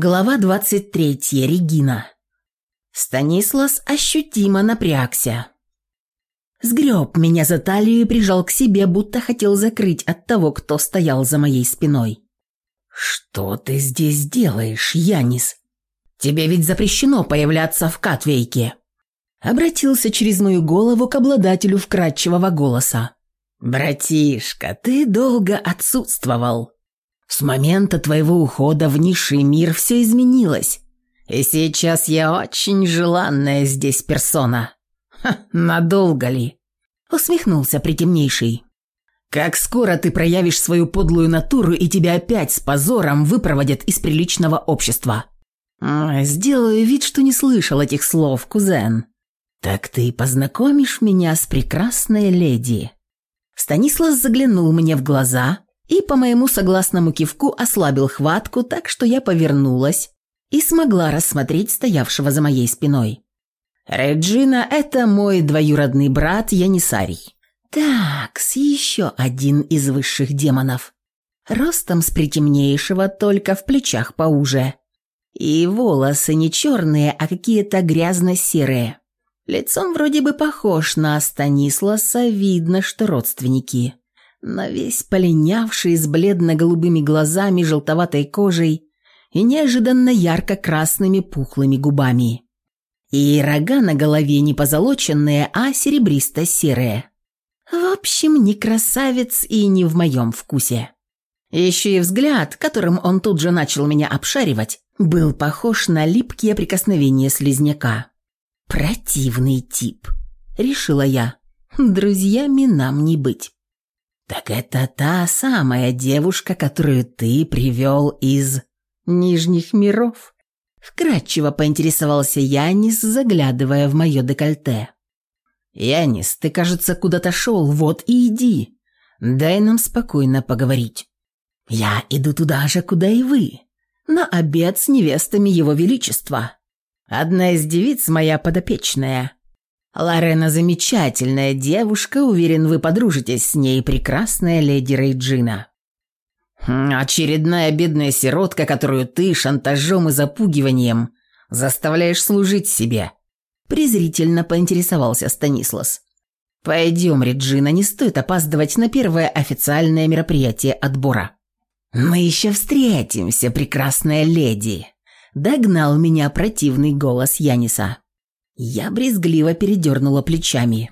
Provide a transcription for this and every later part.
Глава 23. Регина. Станислас ощутимо напрягся. Сгреб меня за талию и прижал к себе, будто хотел закрыть от того, кто стоял за моей спиной. «Что ты здесь делаешь, Янис? Тебе ведь запрещено появляться в Катвейке!» Обратился через мою голову к обладателю вкрадчивого голоса. «Братишка, ты долго отсутствовал. С момента твоего ухода в низший мир все изменилось. И сейчас я очень желанная здесь персона. Ха, надолго ли?» Усмехнулся притемнейший. «Как скоро ты проявишь свою подлую натуру, и тебя опять с позором выпроводят из приличного общества?» «Сделаю вид, что не слышал этих слов, кузен». «Так ты познакомишь меня с прекрасной леди». Станислав заглянул мне в глаза – и, по моему согласному кивку, ослабил хватку, так что я повернулась и смогла рассмотреть стоявшего за моей спиной. «Реджина – это мой двоюродный брат Янисарий». «Такс, еще один из высших демонов. Ростом с притемнейшего, только в плечах поуже. И волосы не черные, а какие-то грязно-серые. Лицом вроде бы похож на Станисласа, видно, что родственники» но весь полинявший с бледно-голубыми глазами, желтоватой кожей и неожиданно ярко-красными пухлыми губами. И рога на голове не позолоченные, а серебристо-серые. В общем, не красавец и не в моем вкусе. Еще и взгляд, которым он тут же начал меня обшаривать, был похож на липкие прикосновения слизняка. «Противный тип», — решила я. «Друзьями нам не быть». «Так это та самая девушка, которую ты привел из Нижних миров?» Вкратчиво поинтересовался Янис, заглядывая в мое декольте. «Янис, ты, кажется, куда-то шел, вот и иди. Дай нам спокойно поговорить. Я иду туда же, куда и вы. На обед с невестами его величества. Одна из девиц моя подопечная. Лорена замечательная девушка, уверен, вы подружитесь с ней, прекрасная леди Рейджина. Хм, очередная бедная сиротка, которую ты шантажом и запугиванием заставляешь служить себе. Презрительно поинтересовался Станислас. Пойдем, Реджина, не стоит опаздывать на первое официальное мероприятие отбора. Мы еще встретимся, прекрасная леди. Догнал меня противный голос Яниса. Я брезгливо передернула плечами.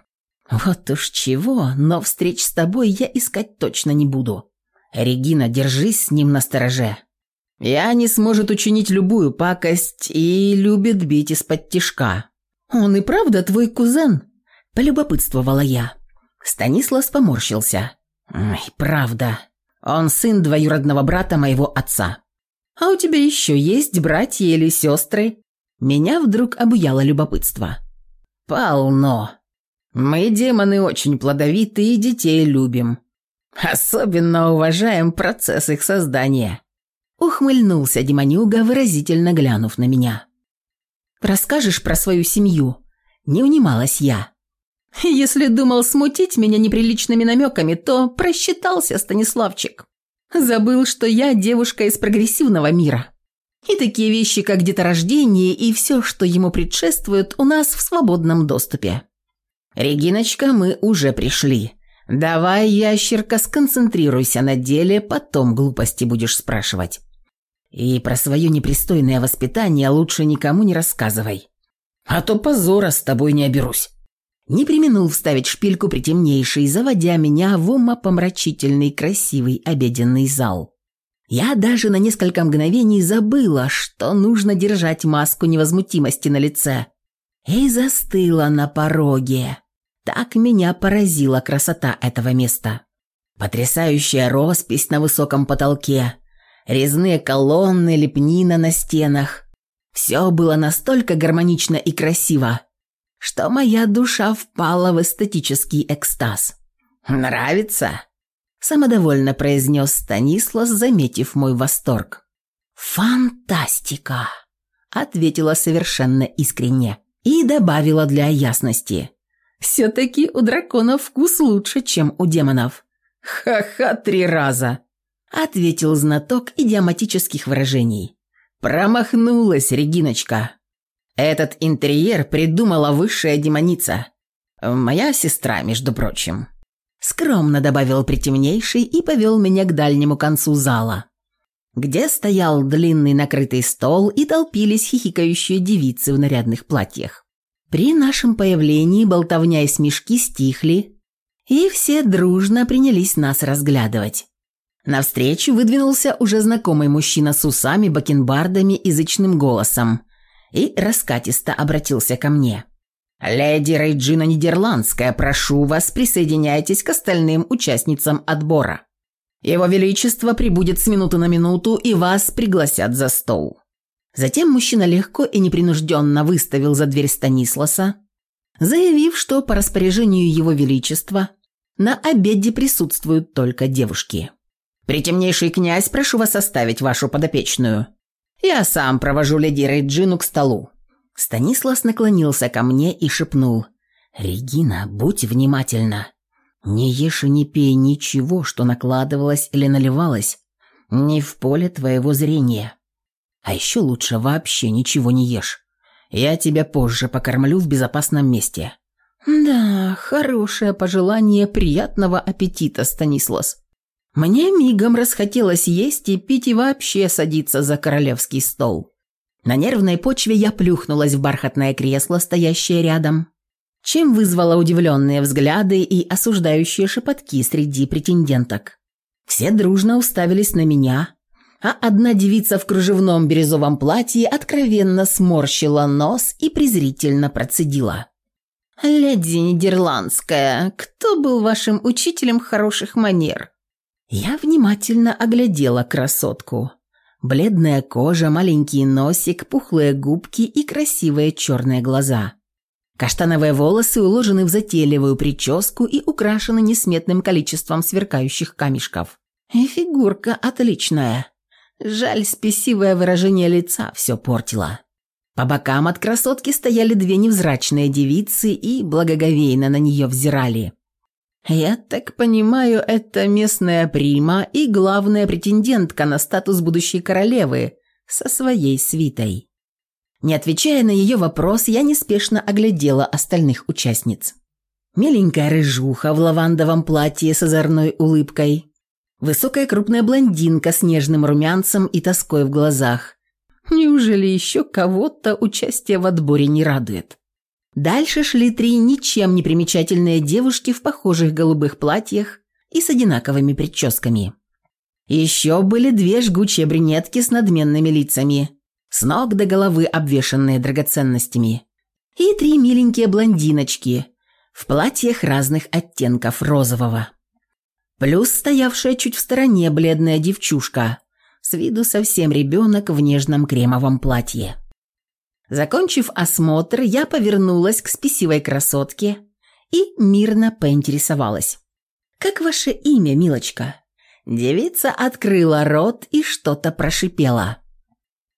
«Вот уж чего, но встреч с тобой я искать точно не буду. Регина, держись с ним на стороже. Я не сможет учинить любую пакость и любит бить из-под тишка». «Он и правда твой кузен?» – полюбопытствовала я. Станислав поморщился. «Ой, правда. Он сын двоюродного брата моего отца». «А у тебя еще есть братья или сестры?» Меня вдруг обуяло любопытство. «Полно. Мы, демоны, очень плодовиты и детей любим. Особенно уважаем процесс их создания». Ухмыльнулся демонюга, выразительно глянув на меня. «Расскажешь про свою семью?» Не унималась я. «Если думал смутить меня неприличными намеками, то просчитался Станиславчик. Забыл, что я девушка из прогрессивного мира». И такие вещи, как деторождение и все, что ему предшествует, у нас в свободном доступе. «Региночка, мы уже пришли. Давай, ящерка, сконцентрируйся на деле, потом глупости будешь спрашивать. И про свое непристойное воспитание лучше никому не рассказывай. А то позора с тобой не оберусь». Не применул вставить шпильку притемнейший, заводя меня в умопомрачительный красивый обеденный зал. Я даже на несколько мгновений забыла, что нужно держать маску невозмутимости на лице. И застыла на пороге. Так меня поразила красота этого места. Потрясающая роспись на высоком потолке, резные колонны, лепнина на стенах. Все было настолько гармонично и красиво, что моя душа впала в эстетический экстаз. «Нравится?» самодовольно произнес Станислав, заметив мой восторг. «Фантастика!» – ответила совершенно искренне и добавила для ясности. «Все-таки у драконов вкус лучше, чем у демонов». «Ха-ха, три раза!» – ответил знаток идиоматических выражений. «Промахнулась, Региночка. Этот интерьер придумала высшая демоница. Моя сестра, между прочим» скромно добавил притемнейший и повел меня к дальнему концу зала, где стоял длинный накрытый стол и толпились хихикающие девицы в нарядных платьях. При нашем появлении болтовня и смешки стихли, и все дружно принялись нас разглядывать. Навстречу выдвинулся уже знакомый мужчина с усами, бакенбардами и зычным голосом и раскатисто обратился ко мне – «Леди Рейджина Нидерландская, прошу вас, присоединяйтесь к остальным участницам отбора. Его Величество прибудет с минуты на минуту, и вас пригласят за стол». Затем мужчина легко и непринужденно выставил за дверь Станисласа, заявив, что по распоряжению Его Величества на обеде присутствуют только девушки. «Притемнейший князь, прошу вас оставить вашу подопечную. Я сам провожу леди Рейджину к столу. Станислав наклонился ко мне и шепнул. «Регина, будь внимательна. Не ешь и не пей ничего, что накладывалось или наливалось. Не в поле твоего зрения. А еще лучше вообще ничего не ешь. Я тебя позже покормлю в безопасном месте». «Да, хорошее пожелание приятного аппетита, Станислав. Мне мигом расхотелось есть и пить и вообще садиться за королевский стол». На нервной почве я плюхнулась в бархатное кресло, стоящее рядом, чем вызвала удивленные взгляды и осуждающие шепотки среди претенденток. Все дружно уставились на меня, а одна девица в кружевном бирюзовом платье откровенно сморщила нос и презрительно процедила. «Леди Нидерландская, кто был вашим учителем хороших манер?» Я внимательно оглядела красотку. Бледная кожа, маленький носик, пухлые губки и красивые черные глаза. Каштановые волосы уложены в затейливую прическу и украшены несметным количеством сверкающих камешков. И фигурка отличная. Жаль, спесивое выражение лица все портило. По бокам от красотки стояли две невзрачные девицы и благоговейно на нее взирали. А «Я так понимаю, это местная прима и главная претендентка на статус будущей королевы со своей свитой». Не отвечая на ее вопрос, я неспешно оглядела остальных участниц. Миленькая рыжуха в лавандовом платье с озорной улыбкой. Высокая крупная блондинка с нежным румянцем и тоской в глазах. Неужели еще кого-то участие в отборе не радует? Дальше шли три ничем не примечательные девушки в похожих голубых платьях и с одинаковыми прическами. Еще были две жгучие брюнетки с надменными лицами, с ног до головы обвешанные драгоценностями. И три миленькие блондиночки в платьях разных оттенков розового. Плюс стоявшая чуть в стороне бледная девчушка, с виду совсем ребенок в нежном кремовом платье. Закончив осмотр, я повернулась к спесивой красотке и мирно поинтересовалась. «Как ваше имя, милочка?» Девица открыла рот и что-то прошипела.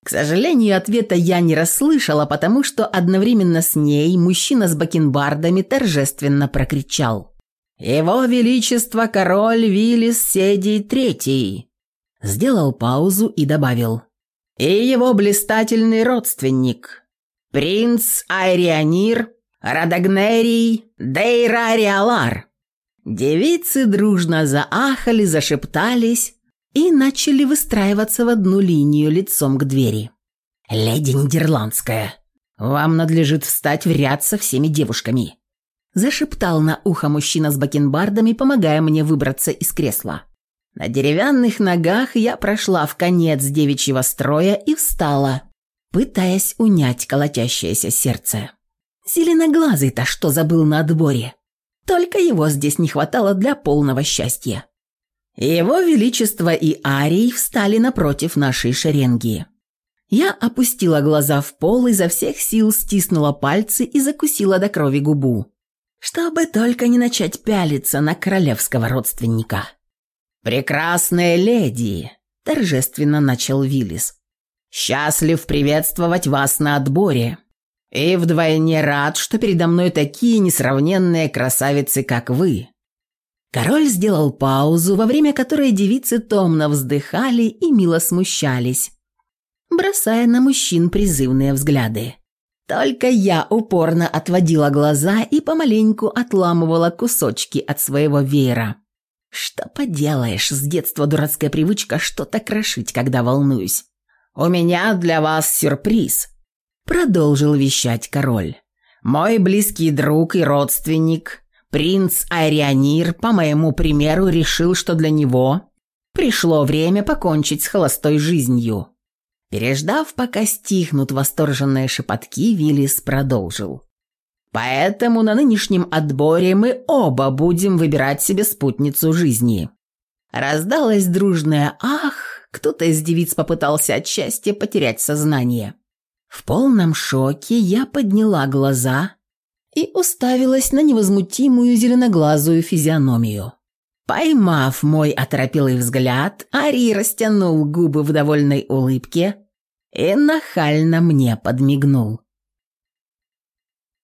К сожалению, ответа я не расслышала, потому что одновременно с ней мужчина с бакенбардами торжественно прокричал. «Его Величество Король Виллис Седий Третий!» Сделал паузу и добавил и его блистательный родственник, принц Айрионир Радагнерий Дейрариалар. Девицы дружно заахали, зашептались и начали выстраиваться в одну линию лицом к двери. «Леди Нидерландская, вам надлежит встать в ряд со всеми девушками», зашептал на ухо мужчина с бакенбардами, помогая мне выбраться из кресла. На деревянных ногах я прошла в конец девичьего строя и встала, пытаясь унять колотящееся сердце. Зеленоглазый-то что забыл на отборе? Только его здесь не хватало для полного счастья. Его Величество и Арий встали напротив нашей шеренги. Я опустила глаза в пол, изо всех сил стиснула пальцы и закусила до крови губу, чтобы только не начать пялиться на королевского родственника. «Прекрасная леди!» – торжественно начал Виллис. «Счастлив приветствовать вас на отборе. И вдвойне рад, что передо мной такие несравненные красавицы, как вы». Король сделал паузу, во время которой девицы томно вздыхали и мило смущались, бросая на мужчин призывные взгляды. Только я упорно отводила глаза и помаленьку отламывала кусочки от своего веера. «Что поделаешь, с детства дурацкая привычка что-то крошить, когда волнуюсь». «У меня для вас сюрприз», — продолжил вещать король. «Мой близкий друг и родственник, принц Арианир, по моему примеру, решил, что для него пришло время покончить с холостой жизнью». Переждав, пока стихнут восторженные шепотки, Виллис продолжил. Поэтому на нынешнем отборе мы оба будем выбирать себе спутницу жизни». Раздалось дружное «Ах!» Кто-то из девиц попытался от счастья потерять сознание. В полном шоке я подняла глаза и уставилась на невозмутимую зеленоглазую физиономию. Поймав мой оторопелый взгляд, Ари растянул губы в довольной улыбке и нахально мне подмигнул.